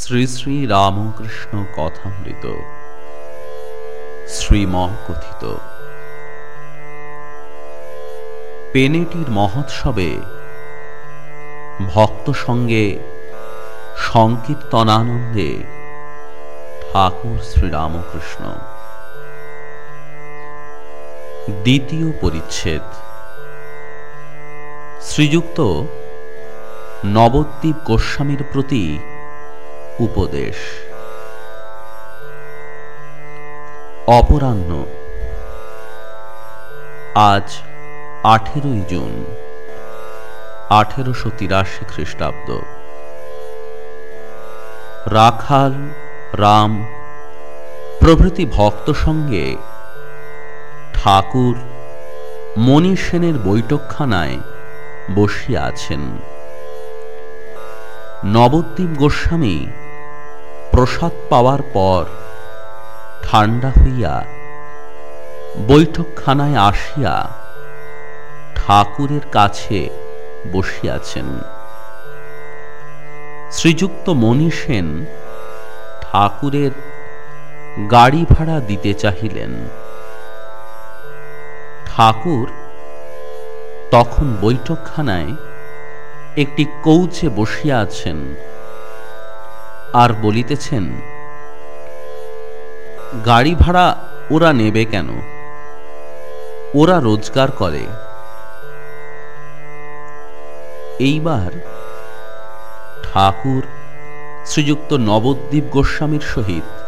শ্রী শ্রী রামকৃষ্ণ কথামৃত শ্রীম কথিত পেনেটির মহোৎসবে ভক্ত সঙ্গে সংকীর্তনানন্দে ঠাকুর শ্রীরামকৃষ্ণ। দ্বিতীয় পরিচ্ছেদ। শ্রীযুক্ত নবদ্বীপ গোস্বামীর প্রতি উপদেশ। অপরাহ্ন। আজ আঠেরোই জুন, আঠেরোশো তিরাশি খ্রিস্টাব্দ। রাখাল, রাম, প্রভৃতি ভক্ত সঙ্গে ঠাকুর মণি সেনের বৈঠকখানায় বসিয়া আছেন। নবদ্বীপ গোস্বামী প্রসাদ পাওয়ার পর ঠান্ডা হইয়া বৈঠকখানায় আসিয়া ঠাকুরের কাছে বসিয়াছেন। শ্রীযুক্ত মণি সেন ঠাকুরের গাড়ি ভাড়া দিতে চাহিলেন। ঠাকুর তখন বৈঠকখানায় একটি কৌচে বসিয়া আছেন। আর বলিতেছেন, গাড়ি ভাড়া ওরা নেবে কেন? ওরা রোজগার করে। এইবার ঠাকুর শ্রীযুক্ত নবদ্বীপ গোস্বামীর সহিত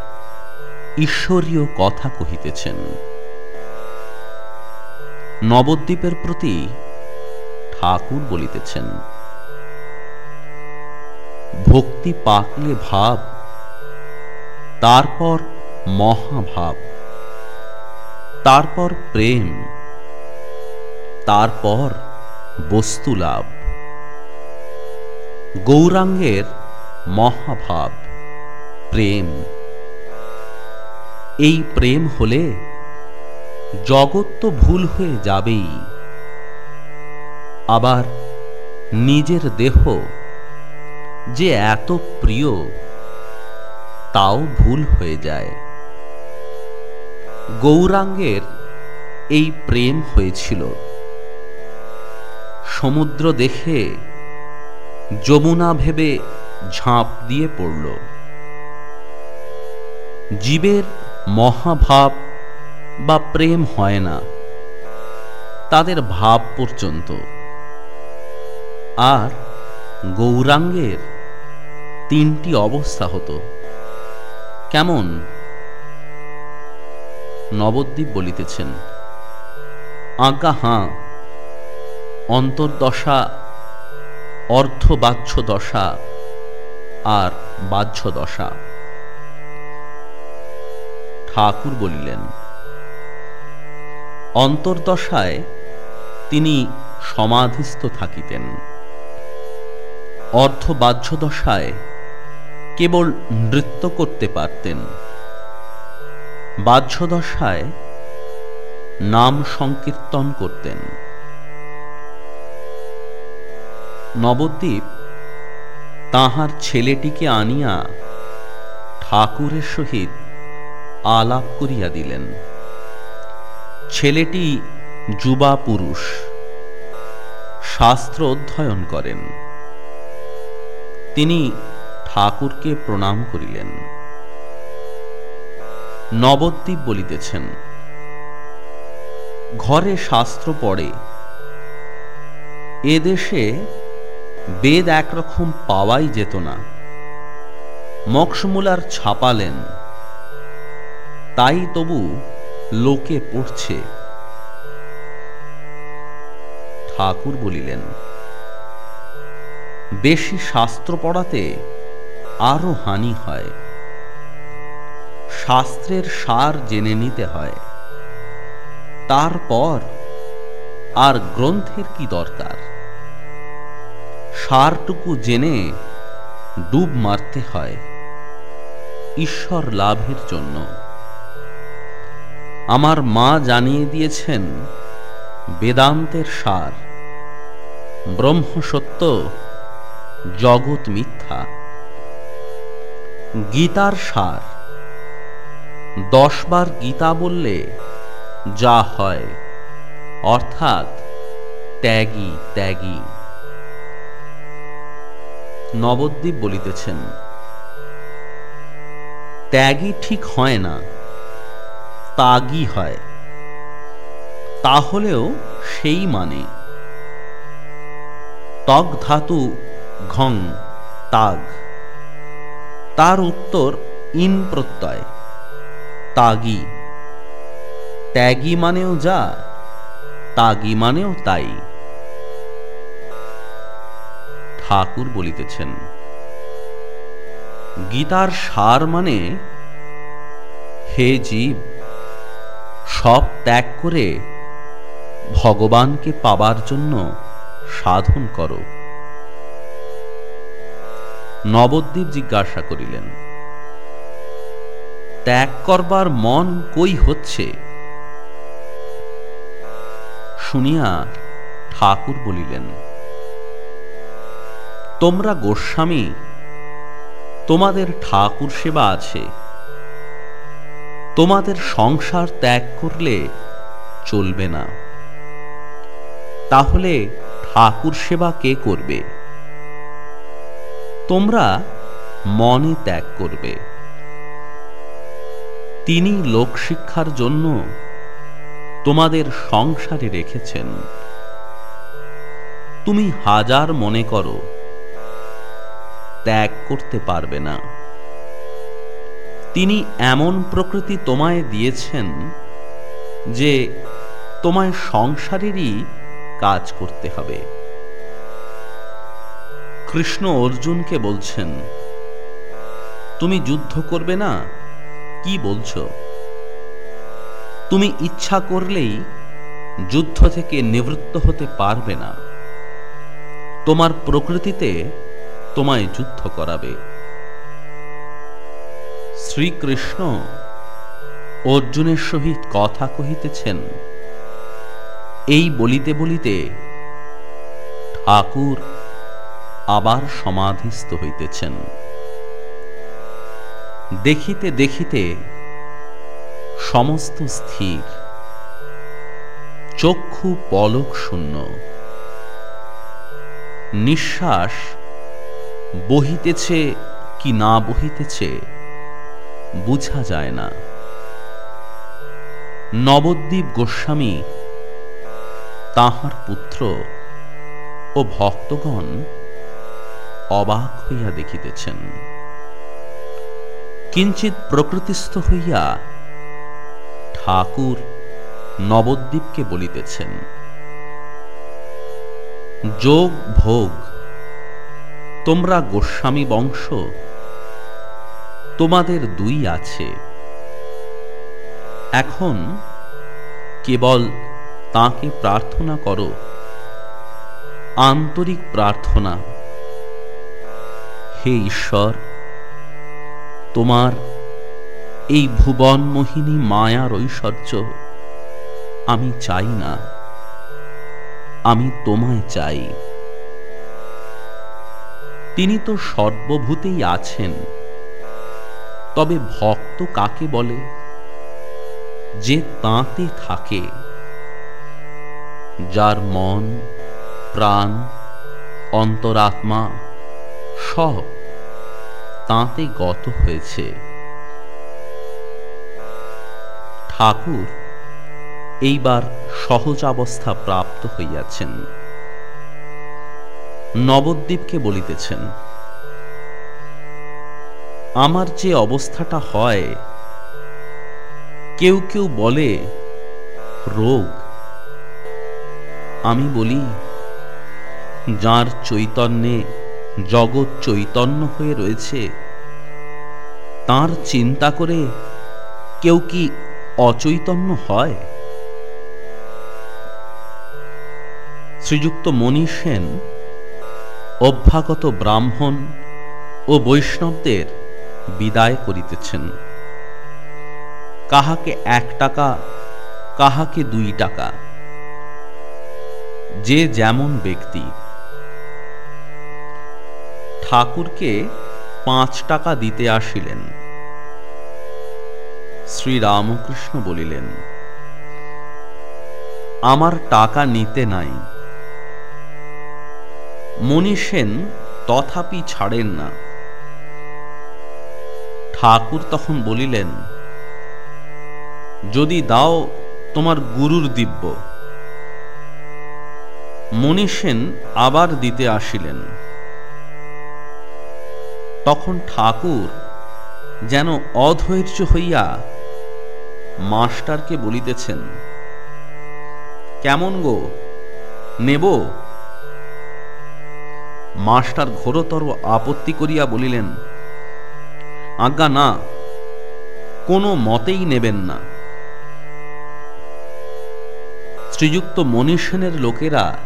ঈশ্বরীয় কথা কহিতেছেন। নবদ্বীপের প্রতি ঠাকুর বলিতেছেন ভক্তি পাকলে ভাব, তারপর মহাভাব, তারপর প্রেম, তারপর বস্তু লাভ। গৌরাঙ্গের মহাভাব, প্রেম। এই প্রেম হলে জগৎ তো ভুল হয়ে যাবেই, আবার নিজের দেহ যে এত প্রিয়, তাও ভুল হয়ে যায়। গৌরাঙ্গের এই প্রেম হয়েছিল। সমুদ্র দেখে যমুনা ভেবে ঝাঁপ দিয়ে পড়ল। জীবের মহাভাব বা প্রেম হয় না, তাদের ভাব পর্যন্ত। আর গৌরাঙ্গের তিনটি অবস্থা হতো। কেমন? নবদ্বীপ বলিতেছেন, আজ্ঞা, হাঁ, অন্তর্দশা অর্ধবাহ্য দশা আর বাহ্য দশা ঠাকুর বলিলেন, অন্তর্দশায় তিনি সমাধিস্থ থাকিতেন। অর্ধবাহ্য দশায় কেবল নৃত্য করতে পারতেন। বাহ্য দশায় নাম সংকীর্তন করতেন। নবদ্বীপ তাহার ছেলেটিকে আনিয়া ঠাকুরের সহিত আলাপ করিয়া দিলেন। ছেলেটি যুবা পুরুষ, শাস্ত্র অধ্যয়ন করেন। তিনি ঠাকুরকে প্রণাম করিলেন। নবদ্বীপ বলিতেছেন, ঘরে শাস্ত্র পড়ে এদেশে বেদ একরকম পাওয়াই যেত না। মক্সমুলার ছাপালেন, তাই তবু লোকে পড়ছে। ঠাকুর বলিলেন বেশি শাস্ত্র পড়াতে আরও হানি হয়। শাস্ত্রের সার জেনে নিতে হয়। তারপর আর গ্রন্থের কি দরকার? সারটুকু জেনে ডুব মারতে হয় ঈশ্বর লাভের জন্য। আমার মা জানিয়ে দিয়েছেন, বেদান্তের সার ব্রহ্ম সত্য জগৎ মিথ্যা। গীতার সার। দশবার গীতা বললে যা হয়, অর্থাৎ ত্যাগী ত্যাগী। নবদ্বীপ বলিতেছেন, ত্যাগী ঠিক হয় না তাগই হয়। তাহলেও সেই মানে। তগ ধাতু ঘং, তাগ। তার উত্তর ইন প্রত্যয়, তাগি। ত্যাগী মানেও যা, তাগি মানেও তাই। ঠাকুর বলিতেছেন, গীতার সার মানে হে জীব, সব ত্যাগ করে ভগবানকে পাবার জন্য সাধন করো। নবদ্বীপ জিজ্ঞাসা করিলেন, ত্যাগ করবার মন কই হচ্ছে? শুনিয়া ঠাকুর বলিলেন, তোমরা গোস্বামী, তোমাদের ঠাকুর সেবা আছে। তোমাদের সংসার ত্যাগ করলে চলবে না। তাহলে ঠাকুর সেবা কে করবে? তোমরা মনে ত্যাগ করবে। তিনি লোকশিক্ষার জন্য তোমাদের সংসারে রেখেছেন। তুমি হাজার মনে করো, ত্যাগ করতে পারবে না। তিনি এমন প্রকৃতি তোমায় দিয়েছেন যে তোমায় সংসারেরই কাজ করতে হবে। কৃষ্ণ অর্জুনকে বলছেন, তুমি যুদ্ধ করবে না? কি বলছো? তুমি ইচ্ছা করলেই যুদ্ধ থেকে নিবৃত্ত হতে পারবে না। তোমার প্রকৃতিতে তোমায় যুদ্ধ করাবে। শ্রীকৃষ্ণ অর্জুনের সহিত কথা কহিতেছেন, এই বলিতে বলিতে ঠাকুর আবার সমাধিস্থ হইতেছেন। দেখিতে দেখিতে সমস্ত স্থির, চক্ষু পলক শূন্য। নিঃশ্বাস বহিতেছে কি না বহিতেছে বুঝা যায় না। নবদ্বীপ গোস্বামী, তাহার পুত্র ও ভক্তগণ অবাক হইয়া দেখিতেছেন। কিঞ্চিত প্রকৃতিস্থ হইয়া ঠাকুর নবদ্বীপকে বলিতেছেন, যোগ ভোগ, তোমরা গোস্বামী বংশ, তোমাদের দুই আছে। এখন কেবল তাকে প্রার্থনা করো, আন্তরিক প্রার্থনা হে ঈশ্বর, তোমার এই ভুবন মোহিনী মায়ার ঐশ্বর্য আমি চাই না। আমি তোমায় চাই। তিনি তো সর্বভূতেই আছেন। তবে ভক্ত কাকে বলে? যে তাঁতে থাকে। যার মন, প্রাণ, অন্তরাত্মা সব তাঁতে গত হয়েছে। ঠাকুর এইবার সহজাবস্থা প্রাপ্ত হইয়াছেন। নবদ্বীপকে বলিতেছেন, আমার যে অবস্থাটা হয়, কেউ কেউ বলে, রোগ। আমি বলি, যার চৈতন্যে জগৎ চৈতন্য হয়ে রয়েছে। তার চিন্তা করে কেউ কি অচৈতন্য হয়? শ্রীযুক্ত মণি সেন, অভ্যাগত ব্রাহ্মণ ও বৈষ্ণবদের বিদায় করিতেছেন। কাহাকে এক টাকা, কাহাকে দুই টাকা। যে যেমন ব্যক্তি ঠাকুরকে পাঁচ টাকা দিতে আসিলেন। শ্রীরামকৃষ্ণ বলিলেন, আমার টাকা নিতে নাই। মণি তথাপি ছাড়েন না। ঠাকুর তখন বলিলেন, যদি দাও তোমার গুরুর দিব্য। মণি সেন আবার দিতে আসিলেন। তখন ঠাকুর যেন অধৈর্য হইয়া মাস্টারকে বলিতেছেন, কেমন গো? নেব? মাস্টার ঘোরতর আপত্তি করিয়া বলিলেন, আজ্ঞা না, কোনো মতেই নেবেন না। শ্রীযুক্ত মনীষেনের লোকেরা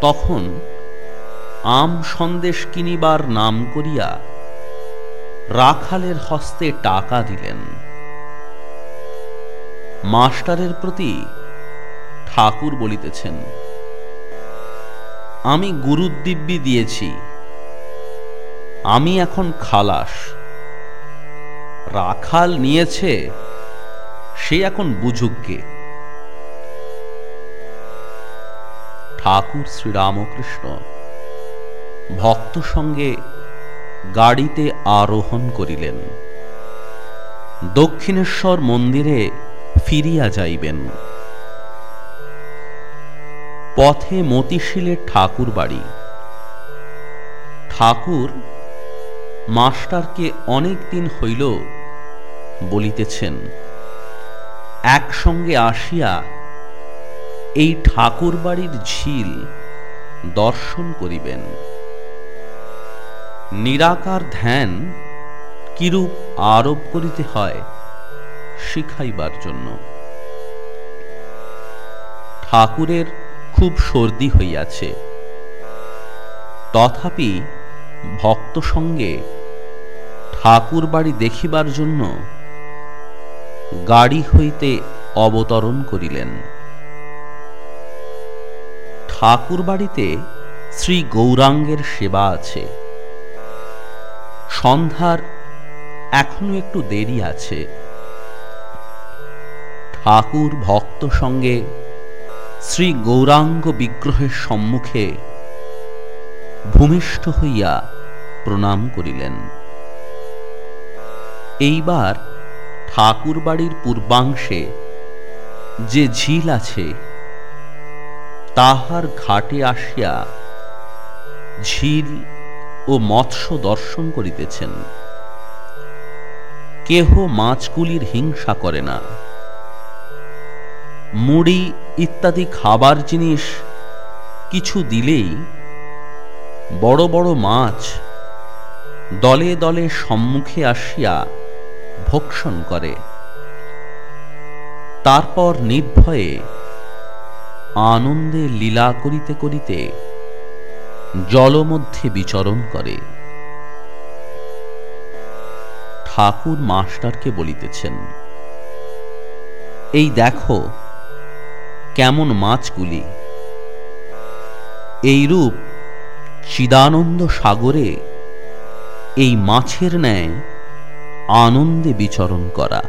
তখন আম সন্দেশ কিনিবার নাম করিয়া রাখালের হস্তে টাকা দিলেন। মাস্টারের প্রতি ঠাকুর বলিতেছেন, আমি গুরুদিব্যি দিয়েছি, আমি এখন খালাস। রাখাল নিয়েছে, সে এখন বুঝুককে। ঠাকুর শ্রীরামকৃষ্ণ ভক্ত সঙ্গে গাড়িতে আরোহণ করিলেন। দক্ষিণেশ্বর মন্দিরে ফিরিয়া যাইবেন। পথে মতিশিলের ঠাকুর বাড়ি। ঠাকুর মাস্টারকে অনেক দিন হইল বলিতেছেন, একসঙ্গে আসিয়া এই ঠাকুর বাড়ির ঝিল দর্শন করিবেন। নিরাকার ধ্যান কিরূপ আরোপ করিতে হয় শিখাইবার জন্য। ঠাকুরের খুব সর্দি হইয়াছে। তথাপি ভক্ত সঙ্গে ঠাকুর বাড়ি দেখিবার জন্য গাড়ি হইতে অবতরণ করিলেন। ঠাকুর বাড়িতে শ্রী গৌরাঙ্গের সেবা আছে। সন্ধ্যার এখনও একটু দেরি আছে। ঠাকুর ভক্ত সঙ্গে শ্রী গৌরাঙ্গ বিগ্রহের সম্মুখে ভূমিষ্ঠ হইয়া প্রণাম করিলেন। এইবার ঠাকুর বাড়ির পূর্বাংশে যে ঝিল আছে, তাহার ঘাটে আসিয়া ঝিল ও মৎস্য দর্শন করিতেছেন। কেহ মাছগুলির হিংসা করে না। মুড়ি ইত্যাদি খাবার জিনিস কিছু দিলেই বড় বড় মাছ দলে দলে সম্মুখে আসিয়া ভক্ষণ করে। তারপর নির্ভয়ে আনন্দে লীলা করিতে করিতে জলমধ্যে বিচরণ করে। ঠাকুর মাস্টারকে বলিতেছেন, এই দেখো কেমন মাছগুলি। এইরূপ চিদানন্দ সাগরে এই মাছের ন্যায় আনন্দে বিচরণ করা।